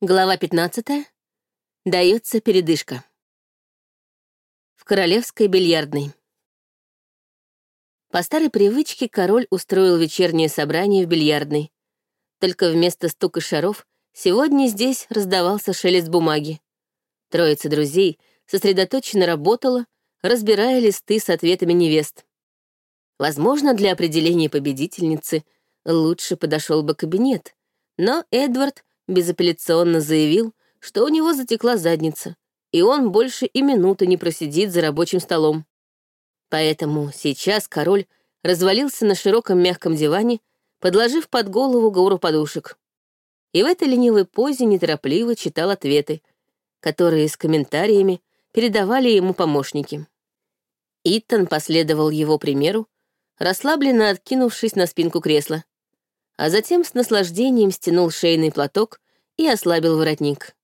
Глава 15. Дается передышка. В королевской бильярдной. По старой привычке король устроил вечернее собрание в бильярдной. Только вместо стука шаров сегодня здесь раздавался шелест бумаги. Троица друзей сосредоточенно работала, разбирая листы с ответами невест. Возможно, для определения победительницы лучше подошел бы кабинет, но Эдвард безапелляционно заявил, что у него затекла задница, и он больше и минуты не просидит за рабочим столом. Поэтому сейчас король развалился на широком мягком диване, подложив под голову гору подушек. И в этой ленивой позе неторопливо читал ответы, которые с комментариями передавали ему помощники. Иттон последовал его примеру, расслабленно откинувшись на спинку кресла а затем с наслаждением стянул шейный платок и ослабил воротник.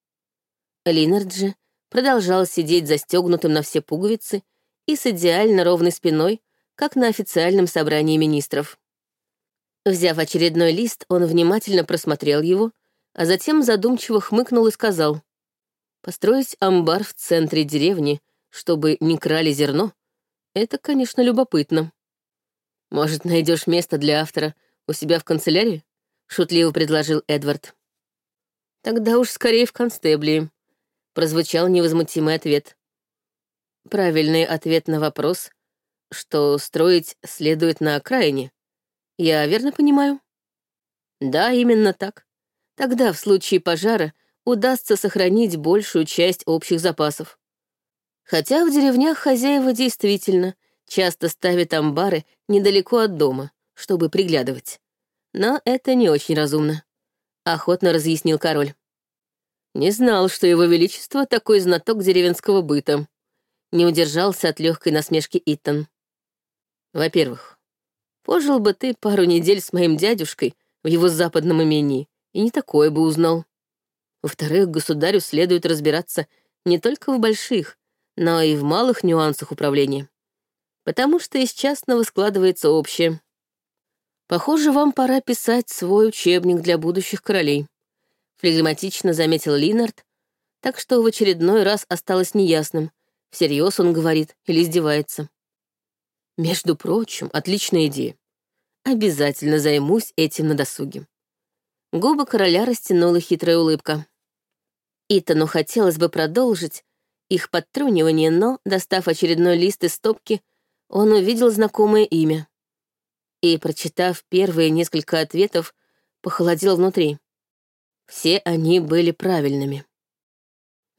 Линард же продолжал сидеть застегнутым на все пуговицы и с идеально ровной спиной, как на официальном собрании министров. Взяв очередной лист, он внимательно просмотрел его, а затем задумчиво хмыкнул и сказал, «Построить амбар в центре деревни, чтобы не крали зерно, это, конечно, любопытно. Может, найдешь место для автора у себя в канцелярии?» — шутливо предложил Эдвард. «Тогда уж скорее в констеблии», — прозвучал невозмутимый ответ. Правильный ответ на вопрос, что строить следует на окраине. Я верно понимаю? Да, именно так. Тогда в случае пожара удастся сохранить большую часть общих запасов. Хотя в деревнях хозяева действительно часто ставят амбары недалеко от дома, чтобы приглядывать. Но это не очень разумно», — охотно разъяснил король. «Не знал, что его величество такой знаток деревенского быта», — не удержался от легкой насмешки Итан. «Во-первых, пожил бы ты пару недель с моим дядюшкой в его западном имении, и не такое бы узнал. Во-вторых, государю следует разбираться не только в больших, но и в малых нюансах управления, потому что из частного складывается общее. Похоже, вам пора писать свой учебник для будущих королей. Флегматично заметил Линард, так что в очередной раз осталось неясным, всерьез он говорит или издевается. Между прочим, отличная идея. Обязательно займусь этим на досуге. Губы короля растянула хитрая улыбка. Итану хотелось бы продолжить их подтрунивание, но, достав очередной лист из стопки, он увидел знакомое имя и, прочитав первые несколько ответов, похолодел внутри. Все они были правильными.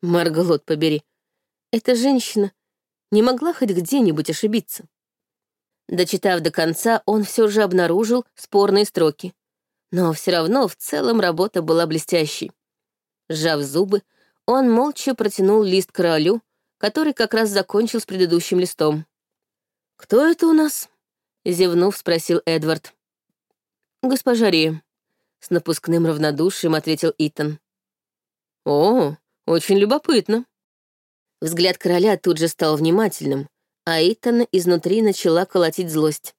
Маргалот, побери, эта женщина не могла хоть где-нибудь ошибиться. Дочитав до конца, он все же обнаружил спорные строки. Но все равно в целом работа была блестящей. Сжав зубы, он молча протянул лист королю, который как раз закончил с предыдущим листом. «Кто это у нас?» Зевнув, спросил Эдвард. «Госпожа Ри», — с напускным равнодушием ответил Итан. «О, очень любопытно». Взгляд короля тут же стал внимательным, а Итана изнутри начала колотить злость.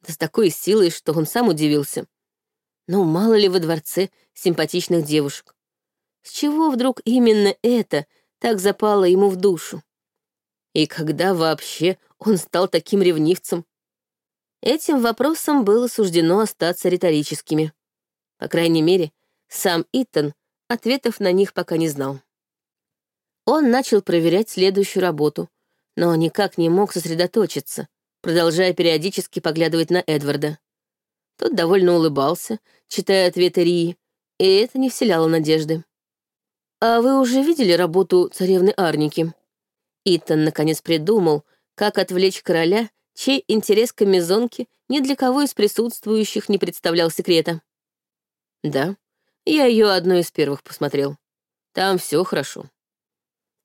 Да с такой силой, что он сам удивился. Ну, мало ли во дворце симпатичных девушек. С чего вдруг именно это так запало ему в душу? И когда вообще он стал таким ревнивцем? Этим вопросам было суждено остаться риторическими. По крайней мере, сам Итан ответов на них пока не знал. Он начал проверять следующую работу, но никак не мог сосредоточиться, продолжая периодически поглядывать на Эдварда. Тот довольно улыбался, читая ответы Рии, и это не вселяло надежды. «А вы уже видели работу царевны Арники?» Итан наконец придумал, как отвлечь короля чей интерес к амазонке ни для кого из присутствующих не представлял секрета. Да, я ее одной из первых посмотрел. Там все хорошо.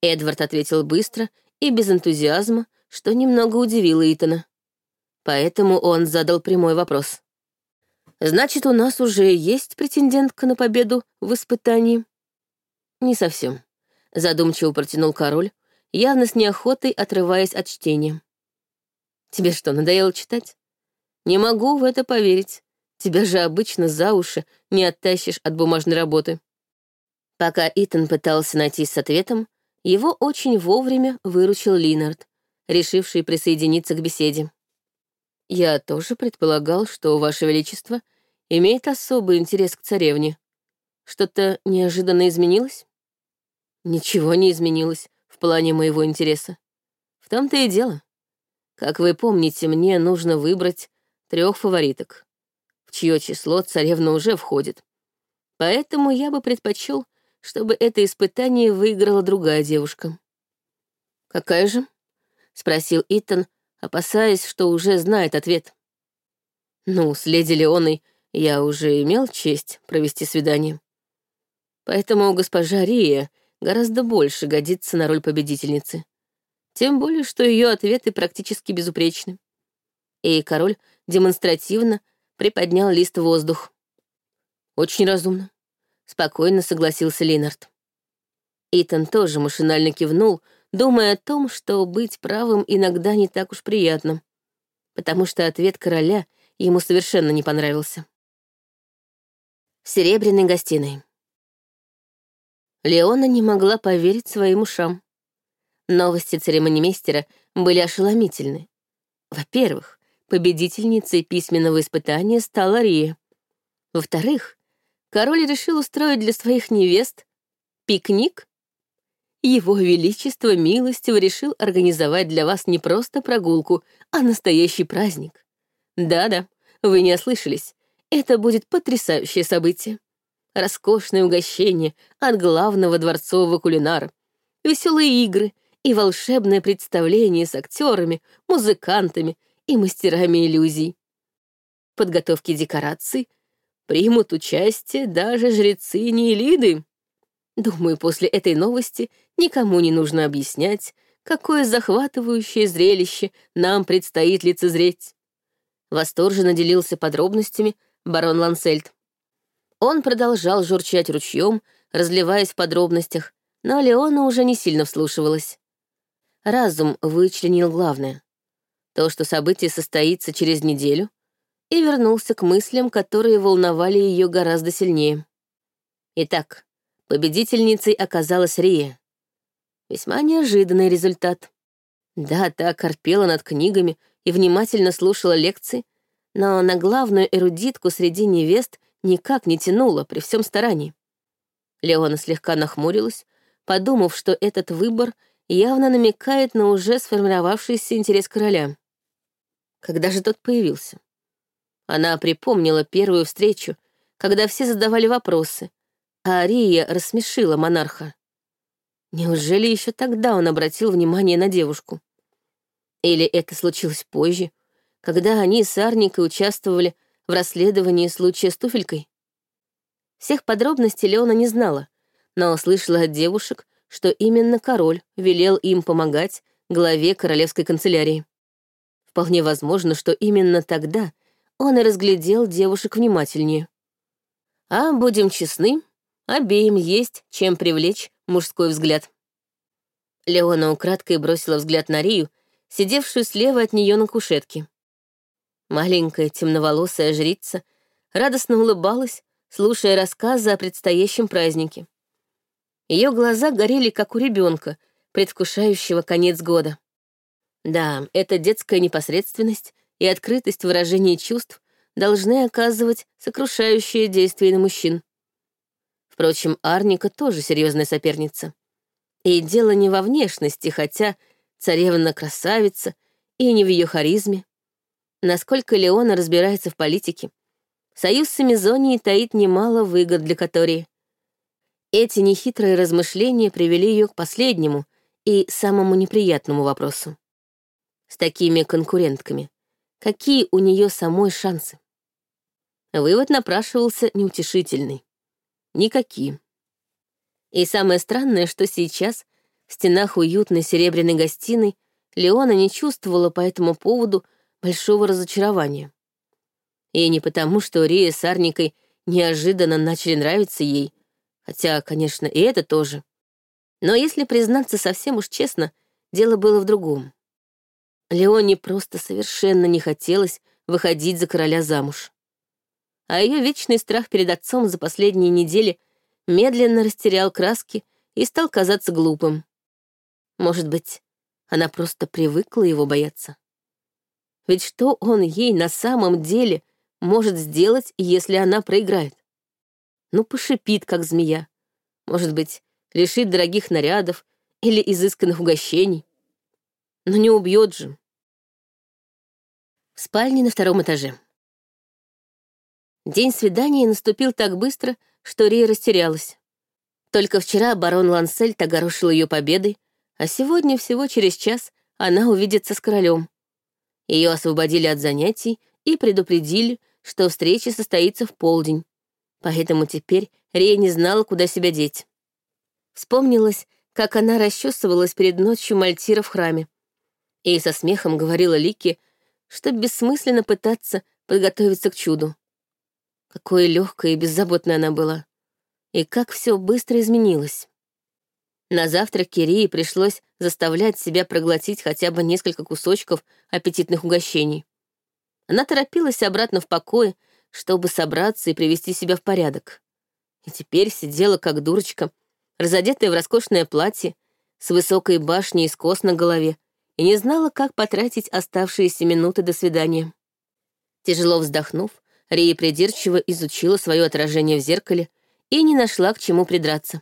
Эдвард ответил быстро и без энтузиазма, что немного удивило Итана. Поэтому он задал прямой вопрос. «Значит, у нас уже есть претендентка на победу в испытании?» «Не совсем», — задумчиво протянул король, явно с неохотой отрываясь от чтения. Тебе что, надоело читать? Не могу в это поверить. Тебя же обычно за уши не оттащишь от бумажной работы. Пока Итан пытался найти с ответом, его очень вовремя выручил Линард, решивший присоединиться к беседе. «Я тоже предполагал, что Ваше Величество имеет особый интерес к царевне. Что-то неожиданно изменилось?» «Ничего не изменилось в плане моего интереса. В том-то и дело. Как вы помните, мне нужно выбрать трех фавориток, в чье число царевна уже входит. Поэтому я бы предпочел, чтобы это испытание выиграла другая девушка. «Какая же?» — спросил Итан, опасаясь, что уже знает ответ. «Ну, с леди Леоной я уже имел честь провести свидание. Поэтому госпожа Рия гораздо больше годится на роль победительницы. Тем более, что ее ответы практически безупречны. И король демонстративно приподнял лист в воздух. Очень разумно. Спокойно согласился Линард. Итан тоже машинально кивнул, думая о том, что быть правым иногда не так уж приятно, потому что ответ короля ему совершенно не понравился. В серебряной гостиной. Леона не могла поверить своим ушам. Новости церемонимейстера были ошеломительны. Во-первых, победительницей письменного испытания стала Рия. Во-вторых, король решил устроить для своих невест пикник. Его Величество милостиво решил организовать для вас не просто прогулку, а настоящий праздник. Да-да, вы не ослышались. Это будет потрясающее событие. Роскошное угощение от главного дворцового кулинара, веселые игры и волшебное представление с актерами, музыкантами и мастерами иллюзий. Подготовки декораций примут участие даже жрецы Нейлиды. Думаю, после этой новости никому не нужно объяснять, какое захватывающее зрелище нам предстоит лицезреть. Восторженно делился подробностями барон Лансельд. Он продолжал журчать ручьем, разливаясь в подробностях, но Леона уже не сильно вслушивалась. Разум вычленил главное. То, что событие состоится через неделю, и вернулся к мыслям, которые волновали ее гораздо сильнее. Итак, победительницей оказалась Рия. Весьма неожиданный результат. Да, та корпела над книгами и внимательно слушала лекции, но на главную эрудитку среди невест никак не тянула при всем старании. Леона слегка нахмурилась, подумав, что этот выбор — явно намекает на уже сформировавшийся интерес короля. Когда же тот появился? Она припомнила первую встречу, когда все задавали вопросы, а Ария рассмешила монарха. Неужели еще тогда он обратил внимание на девушку? Или это случилось позже, когда они с Арникой участвовали в расследовании случая с туфелькой? Всех подробностей Леона не знала, но услышала от девушек, что именно король велел им помогать главе королевской канцелярии. Вполне возможно, что именно тогда он и разглядел девушек внимательнее. А, будем честны, обеим есть чем привлечь мужской взгляд. Леона украдкой бросила взгляд на Рию, сидевшую слева от нее на кушетке. Маленькая темноволосая жрица радостно улыбалась, слушая рассказы о предстоящем празднике. Ее глаза горели, как у ребенка, предвкушающего конец года. Да, эта детская непосредственность и открытость выражения чувств должны оказывать сокрушающее действие на мужчин. Впрочем, Арника тоже серьезная соперница. И дело не во внешности, хотя царевна красавица, и не в ее харизме. Насколько Леона разбирается в политике, союз с Амизонией таит немало выгод для Катории. Эти нехитрые размышления привели ее к последнему и самому неприятному вопросу. С такими конкурентками, какие у нее самой шансы? Вывод напрашивался неутешительный. Никакие. И самое странное, что сейчас в стенах уютной серебряной гостиной Леона не чувствовала по этому поводу большого разочарования. И не потому, что Рия с Арникой неожиданно начали нравиться ей, Хотя, конечно, и это тоже. Но если признаться совсем уж честно, дело было в другом. Леоне просто совершенно не хотелось выходить за короля замуж. А ее вечный страх перед отцом за последние недели медленно растерял краски и стал казаться глупым. Может быть, она просто привыкла его бояться. Ведь что он ей на самом деле может сделать, если она проиграет? Ну, пошипит, как змея. Может быть, лишит дорогих нарядов или изысканных угощений. Но не убьет же. В спальне на втором этаже. День свидания наступил так быстро, что Рия растерялась. Только вчера барон Лансельт огорошил ее победой, а сегодня всего через час она увидится с королем. Ее освободили от занятий и предупредили, что встреча состоится в полдень. Поэтому теперь Рия не знала, куда себя деть. Вспомнилось, как она расчесывалась перед ночью мальтира в храме. И со смехом говорила Лике, что бессмысленно пытаться подготовиться к чуду. Какое легкое и беззаботное она была. И как все быстро изменилось. На завтрак Кирии пришлось заставлять себя проглотить хотя бы несколько кусочков аппетитных угощений. Она торопилась обратно в покое, чтобы собраться и привести себя в порядок. И теперь сидела как дурочка, разодетая в роскошное платье, с высокой башней из кос на голове, и не знала, как потратить оставшиеся минуты до свидания. Тяжело вздохнув, Рия придирчиво изучила свое отражение в зеркале и не нашла к чему придраться.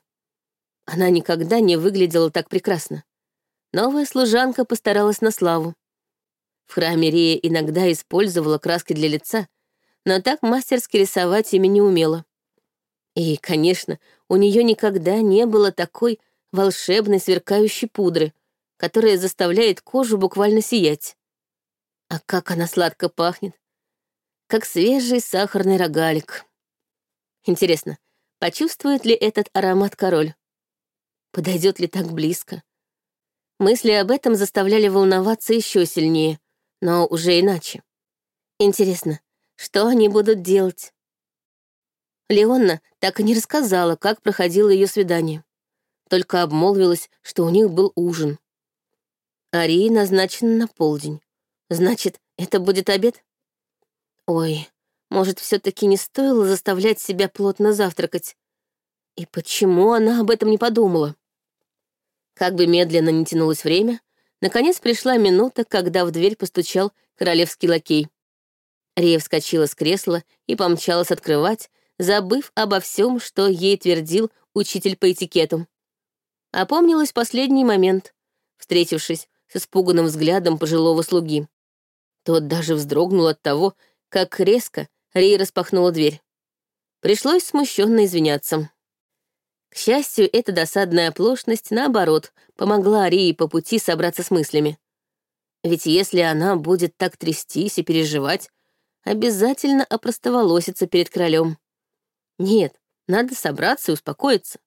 Она никогда не выглядела так прекрасно. Новая служанка постаралась на славу. В храме Рия иногда использовала краски для лица, но так мастерски рисовать ими не умела. И, конечно, у нее никогда не было такой волшебной сверкающей пудры, которая заставляет кожу буквально сиять. А как она сладко пахнет! Как свежий сахарный рогалик. Интересно, почувствует ли этот аромат король? Подойдет ли так близко? Мысли об этом заставляли волноваться еще сильнее, но уже иначе. Интересно, что они будут делать? Леонна так и не рассказала, как проходило ее свидание. Только обмолвилась, что у них был ужин. Арии назначен на полдень. Значит, это будет обед? Ой, может, все таки не стоило заставлять себя плотно завтракать? И почему она об этом не подумала? Как бы медленно не тянулось время, наконец пришла минута, когда в дверь постучал королевский лакей. Рия вскочила с кресла и помчалась открывать, забыв обо всем, что ей твердил учитель по этикету. Опомнилась последний момент, встретившись с испуганным взглядом пожилого слуги. Тот даже вздрогнул от того, как резко Рия распахнула дверь. Пришлось смущенно извиняться. К счастью, эта досадная оплошность, наоборот, помогла Арии по пути собраться с мыслями. Ведь если она будет так трястись и переживать, обязательно опростоволосится перед королем. Нет, надо собраться и успокоиться.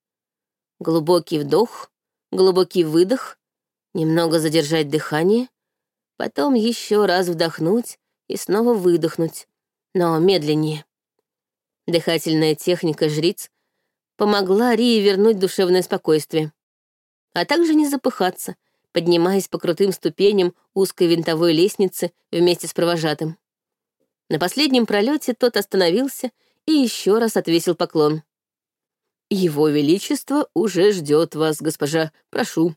Глубокий вдох, глубокий выдох, немного задержать дыхание, потом еще раз вдохнуть и снова выдохнуть, но медленнее. Дыхательная техника жриц помогла Рии вернуть душевное спокойствие. А также не запыхаться, поднимаясь по крутым ступеням узкой винтовой лестницы вместе с провожатым. На последнем пролете тот остановился и еще раз отвесил поклон. «Его Величество уже ждет вас, госпожа. Прошу».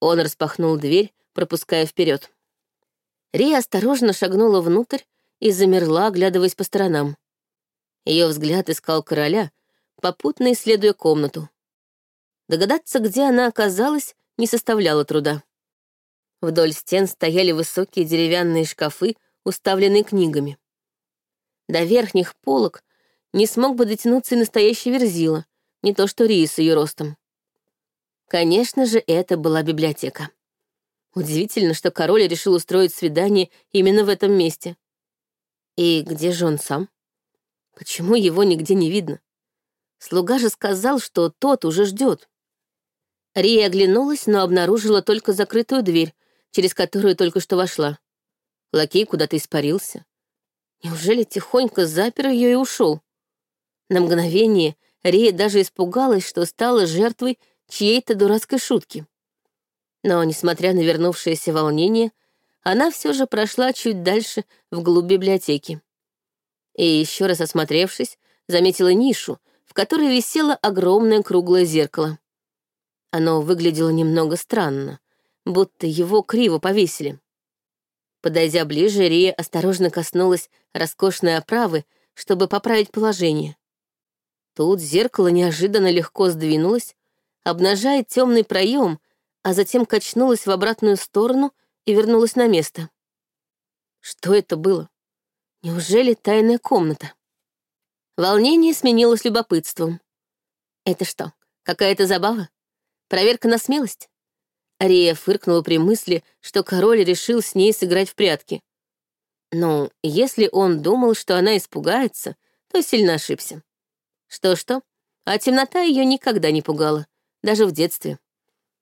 Он распахнул дверь, пропуская вперед. Рия осторожно шагнула внутрь и замерла, оглядываясь по сторонам. Ее взгляд искал короля, попутно исследуя комнату. Догадаться, где она оказалась, не составляло труда. Вдоль стен стояли высокие деревянные шкафы, уставленные книгами. До верхних полок не смог бы дотянуться и настоящий верзила, не то что Рии с ее ростом. Конечно же, это была библиотека. Удивительно, что король решил устроить свидание именно в этом месте. И где же он сам? Почему его нигде не видно? Слуга же сказал, что тот уже ждет. Рия оглянулась, но обнаружила только закрытую дверь, через которую только что вошла. Лакей куда-то испарился. Неужели тихонько запер ее и ушел? На мгновение Рия даже испугалась, что стала жертвой чьей-то дурацкой шутки. Но, несмотря на вернувшееся волнение, она все же прошла чуть дальше вглубь библиотеки. И еще раз осмотревшись, заметила нишу, в которой висело огромное круглое зеркало. Оно выглядело немного странно, будто его криво повесили. Подойдя ближе, Рия осторожно коснулась роскошной оправы, чтобы поправить положение. Тут зеркало неожиданно легко сдвинулось, обнажая темный проем, а затем качнулось в обратную сторону и вернулось на место. Что это было? Неужели тайная комната? Волнение сменилось любопытством. Это что, какая-то забава? Проверка на смелость? Ария фыркнула при мысли, что король решил с ней сыграть в прятки. Ну, если он думал, что она испугается, то сильно ошибся. Что-что, а темнота ее никогда не пугала, даже в детстве.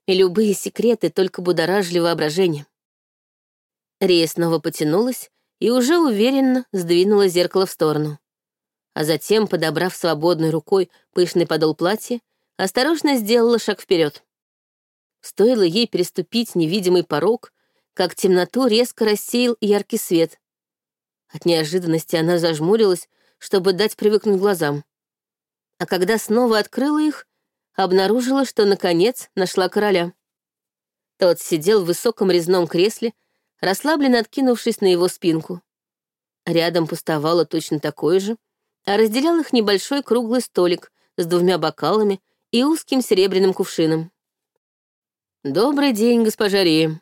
И любые секреты только будоражили воображение. Рия снова потянулась и уже уверенно сдвинула зеркало в сторону. А затем, подобрав свободной рукой пышный подол платья, осторожно сделала шаг вперед. Стоило ей переступить невидимый порог, как темноту резко рассеял яркий свет. От неожиданности она зажмурилась, чтобы дать привыкнуть глазам. А когда снова открыла их, обнаружила, что, наконец, нашла короля. Тот сидел в высоком резном кресле, расслабленно откинувшись на его спинку. Рядом пустовало точно такое же, а разделял их небольшой круглый столик с двумя бокалами и узким серебряным кувшином. «Добрый день, госпожа Рия.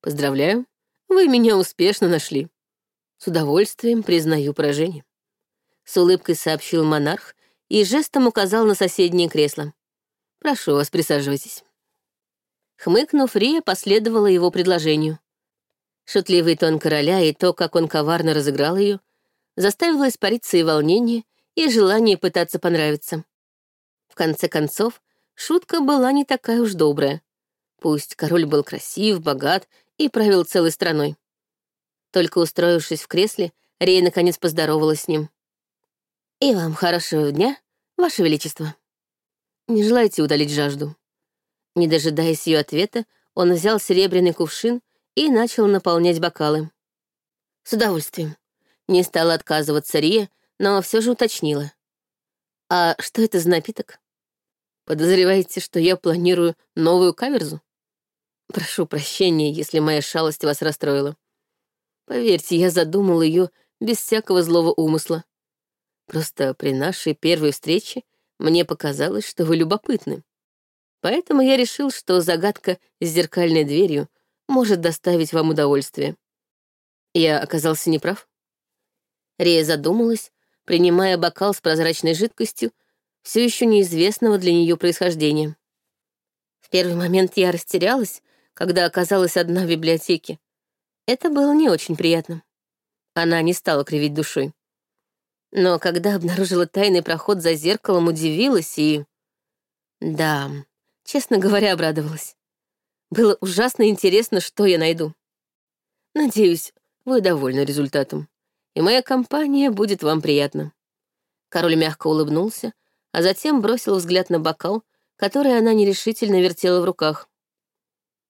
Поздравляю, вы меня успешно нашли. С удовольствием признаю поражение». С улыбкой сообщил монарх и жестом указал на соседнее кресло. «Прошу вас, присаживайтесь». Хмыкнув, Рия последовала его предложению. Шутливый тон короля и то, как он коварно разыграл ее, заставило испариться и волнение, и желание пытаться понравиться. В конце концов, шутка была не такая уж добрая. Пусть король был красив, богат и правил целой страной. Только устроившись в кресле, Рей наконец поздоровалась с ним. «И вам хорошего дня, ваше величество. Не желаете удалить жажду?» Не дожидаясь ее ответа, он взял серебряный кувшин и начал наполнять бокалы. С удовольствием. Не стала отказываться Рия, но все же уточнила. «А что это за напиток? Подозреваете, что я планирую новую каверзу?» Прошу прощения, если моя шалость вас расстроила. Поверьте, я задумал ее без всякого злого умысла. Просто при нашей первой встрече мне показалось, что вы любопытны. Поэтому я решил, что загадка с зеркальной дверью может доставить вам удовольствие. Я оказался неправ. Рея задумалась, принимая бокал с прозрачной жидкостью, все еще неизвестного для нее происхождения. В первый момент я растерялась, когда оказалась одна в библиотеке. Это было не очень приятно. Она не стала кривить душой. Но когда обнаружила тайный проход за зеркалом, удивилась и... Да, честно говоря, обрадовалась. Было ужасно интересно, что я найду. Надеюсь, вы довольны результатом, и моя компания будет вам приятна. Король мягко улыбнулся, а затем бросил взгляд на бокал, который она нерешительно вертела в руках.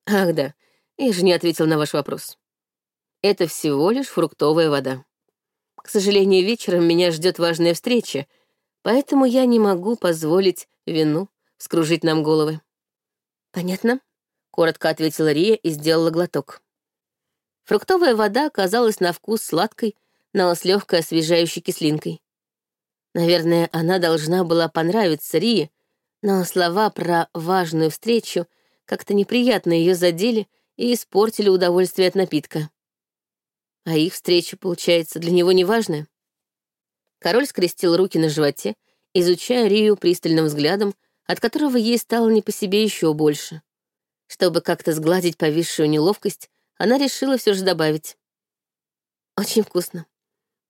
Ах да, я же не ответил на ваш вопрос. Это всего лишь фруктовая вода. К сожалению, вечером меня ждет важная встреча, поэтому я не могу позволить вину скружить нам головы. Понятно? Коротко ответила Рия и сделала глоток. Фруктовая вода оказалась на вкус сладкой, но с легкой освежающей кислинкой. Наверное, она должна была понравиться Рии, но слова про важную встречу — как-то неприятно ее задели и испортили удовольствие от напитка. А их встреча, получается, для него неважная. Король скрестил руки на животе, изучая Рию пристальным взглядом, от которого ей стало не по себе еще больше. Чтобы как-то сгладить повисшую неловкость, она решила все же добавить. «Очень вкусно.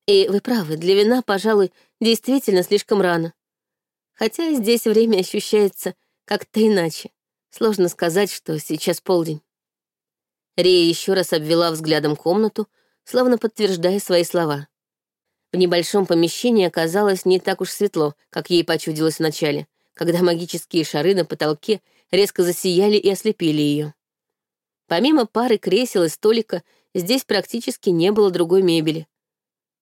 И вы правы, для вина, пожалуй, действительно слишком рано. Хотя здесь время ощущается как-то иначе. Сложно сказать, что сейчас полдень. Рия еще раз обвела взглядом комнату, словно подтверждая свои слова. В небольшом помещении оказалось не так уж светло, как ей почудилось вначале, когда магические шары на потолке резко засияли и ослепили ее. Помимо пары кресел и столика, здесь практически не было другой мебели.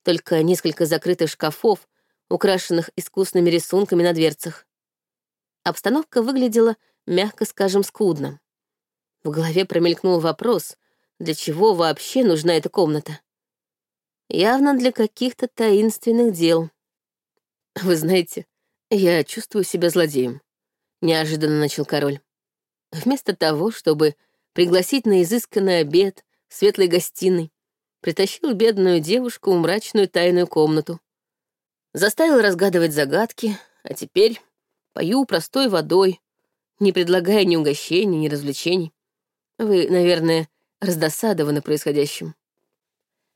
Только несколько закрытых шкафов, украшенных искусными рисунками на дверцах. Обстановка выглядела, мягко скажем, скудно. В голове промелькнул вопрос, для чего вообще нужна эта комната? Явно для каких-то таинственных дел. «Вы знаете, я чувствую себя злодеем», — неожиданно начал король. Вместо того, чтобы пригласить на изысканный обед в светлой гостиной, притащил бедную девушку в мрачную тайную комнату. Заставил разгадывать загадки, а теперь пою простой водой, не предлагая ни угощений, ни развлечений. Вы, наверное, раздосадованы происходящим.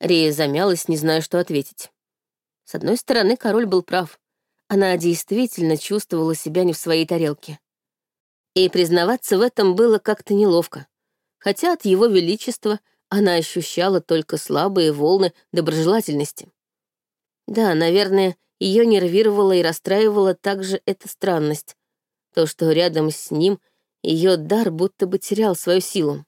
Рея замялась, не зная, что ответить. С одной стороны, король был прав. Она действительно чувствовала себя не в своей тарелке. И признаваться в этом было как-то неловко, хотя от его величества она ощущала только слабые волны доброжелательности. Да, наверное, ее нервировала и расстраивала также эта странность, то, что рядом с ним ее дар будто бы терял свою силу.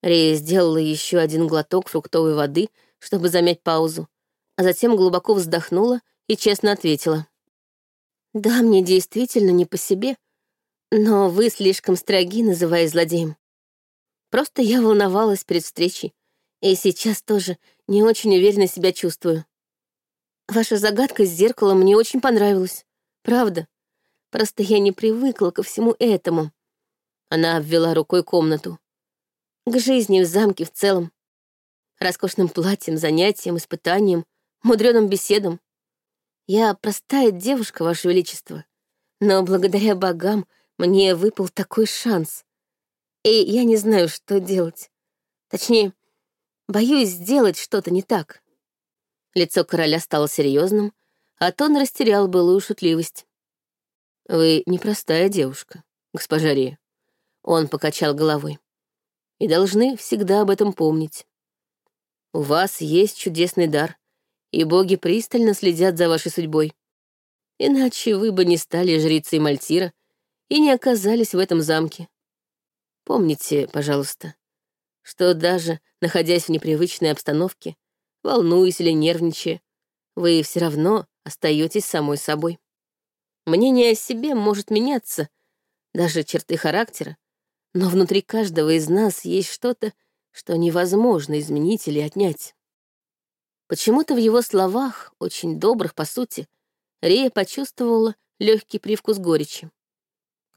Рея сделала еще один глоток фруктовой воды, чтобы замять паузу, а затем глубоко вздохнула и честно ответила. «Да, мне действительно не по себе, но вы слишком строги, называя злодеем. Просто я волновалась перед встречей, и сейчас тоже не очень уверенно себя чувствую. Ваша загадка с зеркалом мне очень понравилась, правда. Просто я не привыкла ко всему этому». Она обвела рукой комнату к жизни в замке в целом. Роскошным платьем, занятиям, испытаниям, мудреным беседам. Я простая девушка, Ваше Величество, но благодаря богам мне выпал такой шанс. И я не знаю, что делать. Точнее, боюсь сделать что-то не так. Лицо короля стало серьезным, а тон растерял былую шутливость. «Вы непростая девушка, госпожа Рия». Он покачал головой и должны всегда об этом помнить. У вас есть чудесный дар, и боги пристально следят за вашей судьбой. Иначе вы бы не стали жрицей Мальтира и не оказались в этом замке. Помните, пожалуйста, что даже находясь в непривычной обстановке, волнуясь или нервничая, вы все равно остаетесь самой собой. Мнение о себе может меняться, даже черты характера, но внутри каждого из нас есть что-то, что невозможно изменить или отнять. Почему-то в его словах, очень добрых по сути, Рея почувствовала легкий привкус горечи.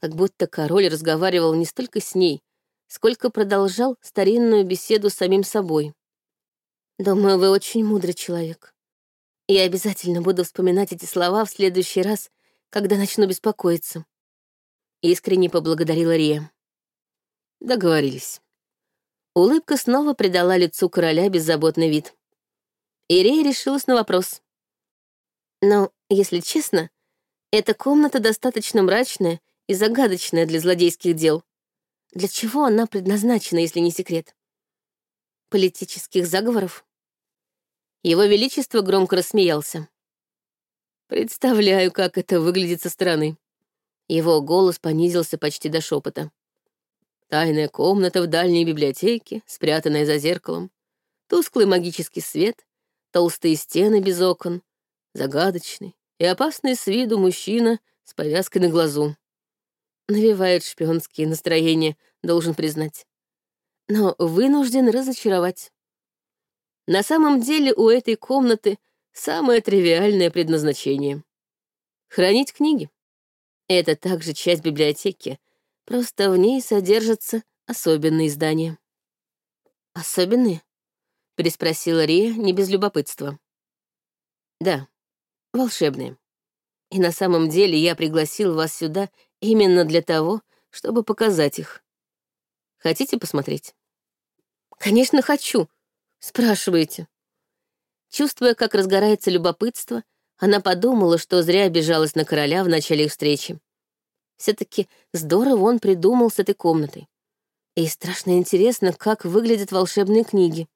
Как будто король разговаривал не столько с ней, сколько продолжал старинную беседу с самим собой. «Думаю, вы очень мудрый человек. Я обязательно буду вспоминать эти слова в следующий раз, когда начну беспокоиться». Искренне поблагодарила Рия. Договорились. Улыбка снова придала лицу короля беззаботный вид. Ирея решилась на вопрос. Но, если честно, эта комната достаточно мрачная и загадочная для злодейских дел. Для чего она предназначена, если не секрет? Политических заговоров? Его Величество громко рассмеялся. Представляю, как это выглядит со стороны. Его голос понизился почти до шепота. Тайная комната в дальней библиотеке, спрятанная за зеркалом. Тусклый магический свет, толстые стены без окон, загадочный и опасный с виду мужчина с повязкой на глазу. Навевает шпионские настроения, должен признать. Но вынужден разочаровать. На самом деле у этой комнаты самое тривиальное предназначение — хранить книги. Это также часть библиотеки, Просто в ней содержатся особенные издания. «Особенные?» — переспросила Рия не без любопытства. «Да, волшебные. И на самом деле я пригласил вас сюда именно для того, чтобы показать их. Хотите посмотреть?» «Конечно, хочу. Спрашивайте». Чувствуя, как разгорается любопытство, она подумала, что зря обижалась на короля в начале их встречи. Все-таки здорово он придумал с этой комнатой. И страшно интересно, как выглядят волшебные книги.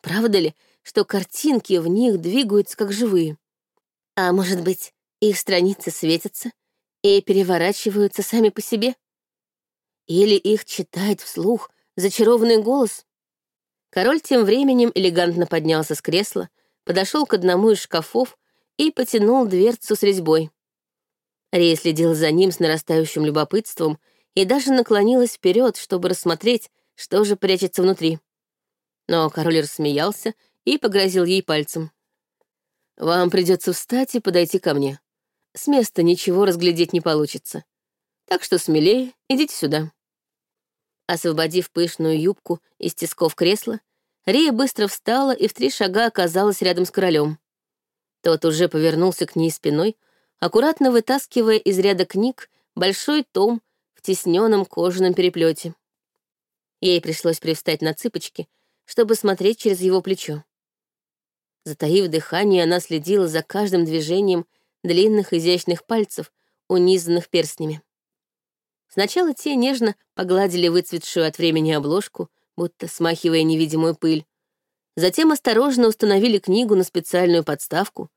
Правда ли, что картинки в них двигаются как живые? А может быть, их страницы светятся и переворачиваются сами по себе? Или их читает вслух зачарованный голос? Король тем временем элегантно поднялся с кресла, подошел к одному из шкафов и потянул дверцу с резьбой. Рия следила за ним с нарастающим любопытством и даже наклонилась вперед, чтобы рассмотреть, что же прячется внутри. Но король рассмеялся и погрозил ей пальцем. «Вам придется встать и подойти ко мне. С места ничего разглядеть не получится. Так что смелее, идите сюда». Освободив пышную юбку из тисков кресла, Рия быстро встала и в три шага оказалась рядом с королем. Тот уже повернулся к ней спиной, аккуратно вытаскивая из ряда книг большой том в тисненном кожаном переплете. Ей пришлось привстать на цыпочки, чтобы смотреть через его плечо. Затаив дыхание, она следила за каждым движением длинных изящных пальцев, унизанных перстнями. Сначала те нежно погладили выцветшую от времени обложку, будто смахивая невидимую пыль. Затем осторожно установили книгу на специальную подставку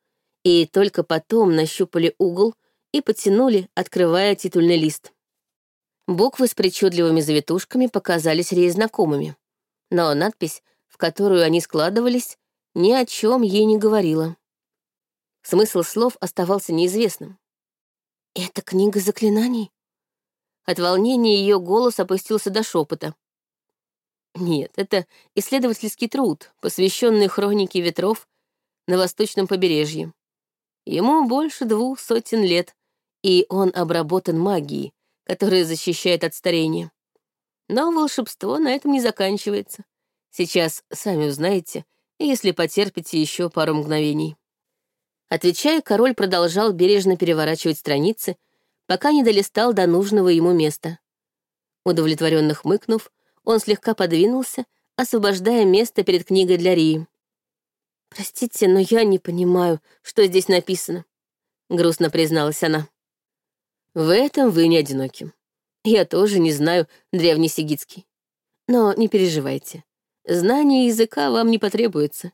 и только потом нащупали угол и потянули, открывая титульный лист. Буквы с причудливыми завитушками показались ей знакомыми, но надпись, в которую они складывались, ни о чем ей не говорила. Смысл слов оставался неизвестным. «Это книга заклинаний?» От волнения ее голос опустился до шепота. Нет, это исследовательский труд, посвященный хронике ветров на восточном побережье. Ему больше двух сотен лет, и он обработан магией, которая защищает от старения. Но волшебство на этом не заканчивается. Сейчас сами узнаете, если потерпите еще пару мгновений. Отвечая, король продолжал бережно переворачивать страницы, пока не долистал до нужного ему места. Удовлетворенно хмыкнув, он слегка подвинулся, освобождая место перед книгой для Рии. «Простите, но я не понимаю, что здесь написано», — грустно призналась она. «В этом вы не одиноки. Я тоже не знаю древнесигитский. Но не переживайте. Знание языка вам не потребуется.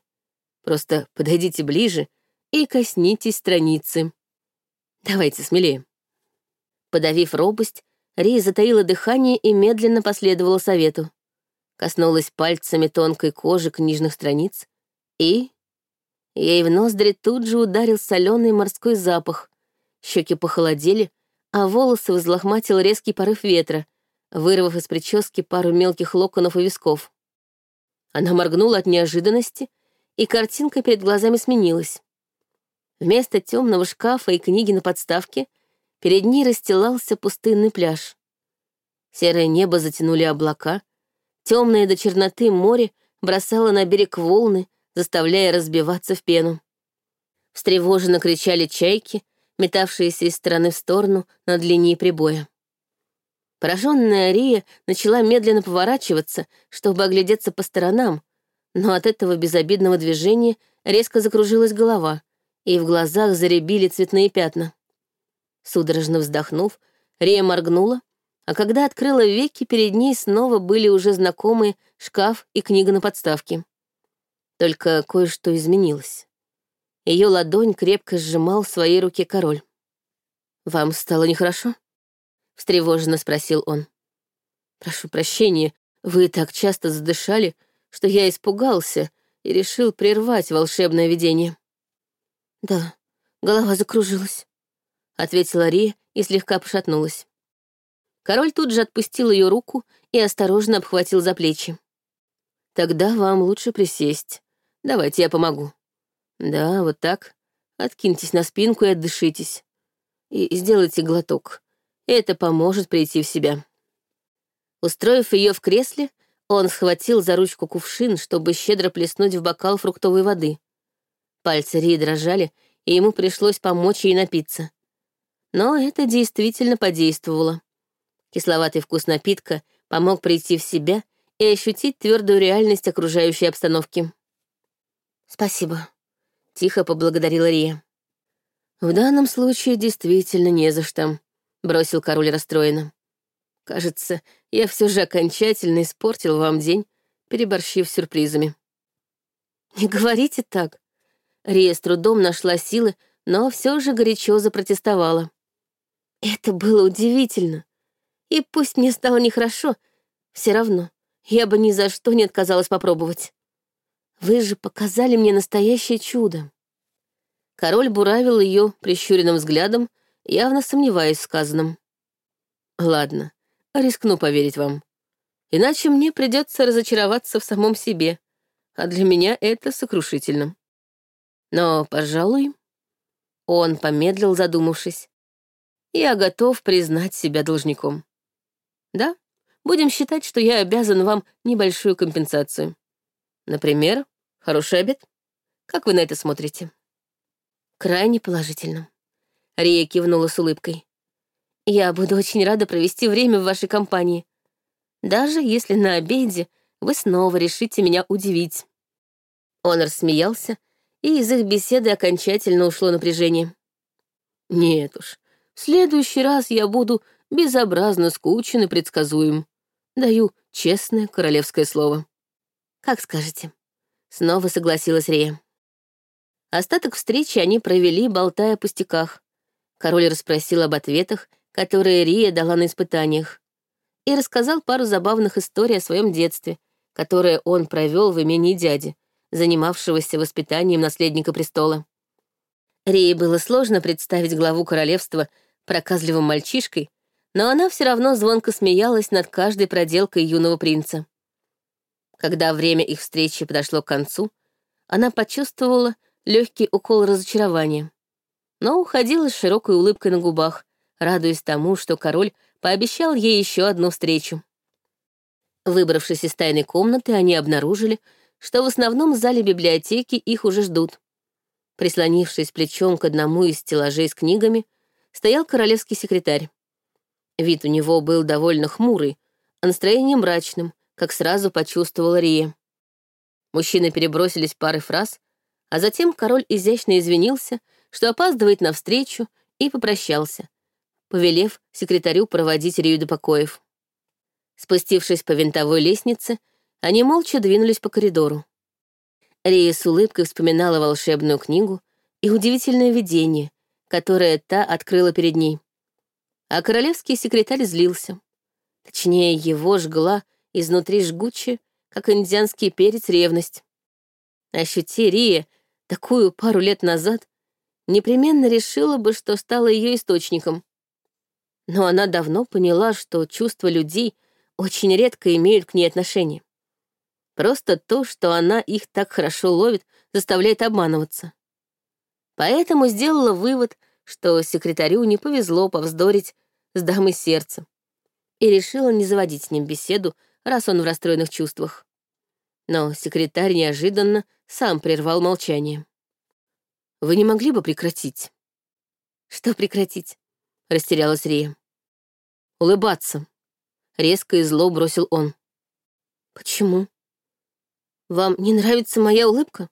Просто подойдите ближе и коснитесь страницы. Давайте смелее». Подавив робость, Рия затаила дыхание и медленно последовала совету. Коснулась пальцами тонкой кожи книжных страниц, и... Ей в ноздри тут же ударил соленый морской запах. Щеки похолодели, а волосы взлохматил резкий порыв ветра, вырвав из прически пару мелких локонов и висков. Она моргнула от неожиданности, и картинка перед глазами сменилась. Вместо темного шкафа и книги на подставке Перед ней расстилался пустынный пляж. Серое небо затянули облака, темное до черноты море бросало на берег волны, заставляя разбиваться в пену. Встревоженно кричали чайки, метавшиеся из стороны в сторону над линией прибоя. Пораженная Ария начала медленно поворачиваться, чтобы оглядеться по сторонам, но от этого безобидного движения резко закружилась голова, и в глазах заребили цветные пятна. Судорожно вздохнув, Рия моргнула, а когда открыла веки, перед ней снова были уже знакомые шкаф и книга на подставке. Только кое-что изменилось. Ее ладонь крепко сжимал в своей руке король. «Вам стало нехорошо?» — встревоженно спросил он. «Прошу прощения, вы так часто задышали, что я испугался и решил прервать волшебное видение». «Да, голова закружилась», ответила Ри и слегка пошатнулась. Король тут же отпустил ее руку и осторожно обхватил за плечи. «Тогда вам лучше присесть. Давайте я помогу. Да, вот так. Откиньтесь на спинку и отдышитесь. И сделайте глоток. Это поможет прийти в себя». Устроив ее в кресле, он схватил за ручку кувшин, чтобы щедро плеснуть в бокал фруктовой воды. Пальцы Ри дрожали, и ему пришлось помочь ей напиться. Но это действительно подействовало. Кисловатый вкус напитка помог прийти в себя и ощутить твердую реальность окружающей обстановки. «Спасибо», — тихо поблагодарила Рия. «В данном случае действительно не за что», — бросил король расстроенно. «Кажется, я все же окончательно испортил вам день, переборщив сюрпризами». «Не говорите так». Рия с трудом нашла силы, но все же горячо запротестовала. Это было удивительно. И пусть мне стало нехорошо, все равно я бы ни за что не отказалась попробовать. Вы же показали мне настоящее чудо. Король буравил ее прищуренным взглядом, явно сомневаясь в сказанном. «Ладно, рискну поверить вам. Иначе мне придется разочароваться в самом себе, а для меня это сокрушительно. Но, пожалуй, он помедлил, задумавшись. Я готов признать себя должником. Да, будем считать, что я обязан вам небольшую компенсацию. Например, хороший обед. Как вы на это смотрите? Крайне положительно. Рия кивнула с улыбкой. Я буду очень рада провести время в вашей компании, даже если на обеде вы снова решите меня удивить. Он рассмеялся, и из их беседы окончательно ушло напряжение. Нет уж, следующий раз я буду безобразно скучен и предсказуем. Даю честное королевское слово. Как скажете. Снова согласилась Рея. Остаток встречи они провели, болтая о пустяках. Король расспросил об ответах, которые Рия дала на испытаниях, и рассказал пару забавных историй о своем детстве, которые он провел в имении дяди, занимавшегося воспитанием наследника престола. Рии было сложно представить главу королевства проказливым мальчишкой, но она все равно звонко смеялась над каждой проделкой юного принца. Когда время их встречи подошло к концу, она почувствовала легкий укол разочарования, но уходила с широкой улыбкой на губах, радуясь тому, что король пообещал ей еще одну встречу. Выбравшись из тайной комнаты, они обнаружили, что в основном зале библиотеки их уже ждут. Прислонившись плечом к одному из стеллажей с книгами, стоял королевский секретарь. Вид у него был довольно хмурый, а настроение мрачным, как сразу почувствовала Рия. Мужчины перебросились парой фраз, а затем король изящно извинился, что опаздывает на встречу, и попрощался, повелев секретарю проводить Рию до покоев. Спустившись по винтовой лестнице, они молча двинулись по коридору. Рия с улыбкой вспоминала волшебную книгу и удивительное видение, которое та открыла перед ней. А королевский секретарь злился. Точнее, его жгла изнутри жгучая, как индианский перец, ревность. Ощути Рия такую пару лет назад, непременно решила бы, что стала ее источником. Но она давно поняла, что чувства людей очень редко имеют к ней отношение. Просто то, что она их так хорошо ловит, заставляет обманываться. Поэтому сделала вывод, что секретарю не повезло повздорить с дамой сердца, и решила не заводить с ним беседу, раз он в расстроенных чувствах. Но секретарь неожиданно сам прервал молчание. «Вы не могли бы прекратить?» «Что прекратить?» — растерялась Рия. «Улыбаться», — резко и зло бросил он. «Почему?» Вам не нравится моя улыбка?»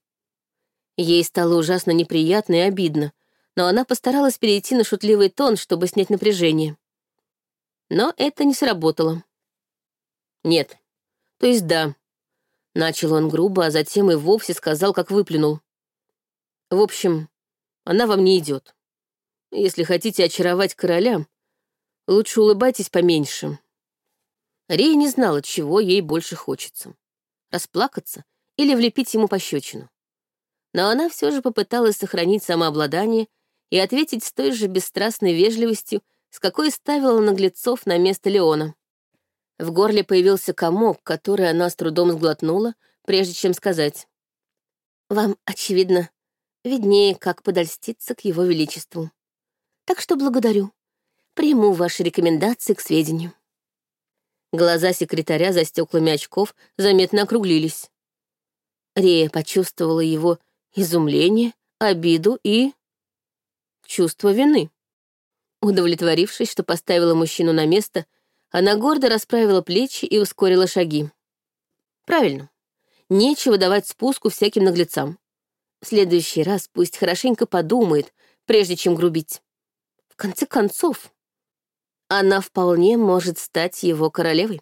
Ей стало ужасно неприятно и обидно, но она постаралась перейти на шутливый тон, чтобы снять напряжение. Но это не сработало. «Нет. То есть да». Начал он грубо, а затем и вовсе сказал, как выплюнул. «В общем, она вам не идет. Если хотите очаровать короля, лучше улыбайтесь поменьше». Рея не знала, чего ей больше хочется расплакаться или влепить ему пощечину. Но она все же попыталась сохранить самообладание и ответить с той же бесстрастной вежливостью, с какой ставила наглецов на место Леона. В горле появился комок, который она с трудом сглотнула, прежде чем сказать. «Вам, очевидно, виднее, как подольститься к его величеству. Так что благодарю. Приму ваши рекомендации к сведению». Глаза секретаря за стеклами очков заметно округлились. Рея почувствовала его изумление, обиду и... чувство вины. Удовлетворившись, что поставила мужчину на место, она гордо расправила плечи и ускорила шаги. Правильно. Нечего давать спуску всяким наглецам. В следующий раз пусть хорошенько подумает, прежде чем грубить. В конце концов, она вполне может стать его королевой.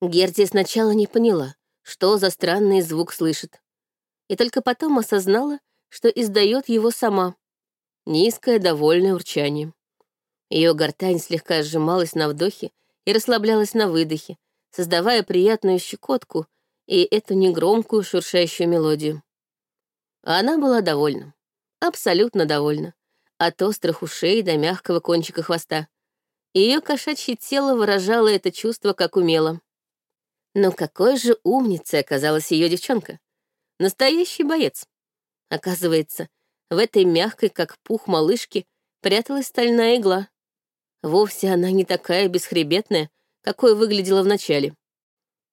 Герти сначала не поняла, что за странный звук слышит, и только потом осознала, что издает его сама. Низкое, довольное урчание. Ее гортань слегка сжималась на вдохе и расслаблялась на выдохе, создавая приятную щекотку и эту негромкую шуршающую мелодию. Она была довольна. Абсолютно довольна. От острых ушей до мягкого кончика хвоста. Ее кошачье тело выражало это чувство как умело. Но какой же умницей оказалась ее девчонка. Настоящий боец. Оказывается, в этой мягкой, как пух малышке, пряталась стальная игла. Вовсе она не такая бесхребетная, какой выглядела вначале.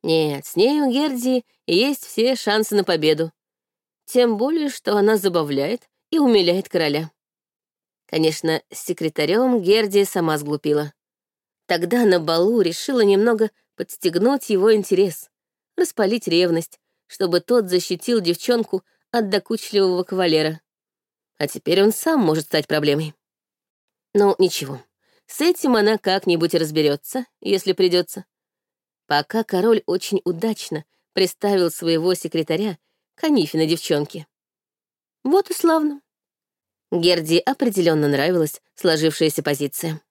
Нет, с ней у Гердии есть все шансы на победу. Тем более, что она забавляет и умиляет короля. Конечно, с секретарем Гердия сама сглупила. Тогда на балу решила немного подстегнуть его интерес, распалить ревность, чтобы тот защитил девчонку от докучливого кавалера. А теперь он сам может стать проблемой. Ну, ничего, с этим она как-нибудь разберется, если придется. Пока король очень удачно приставил своего секретаря к девчонке. Вот и славно. Герди определенно нравилась сложившаяся позиция.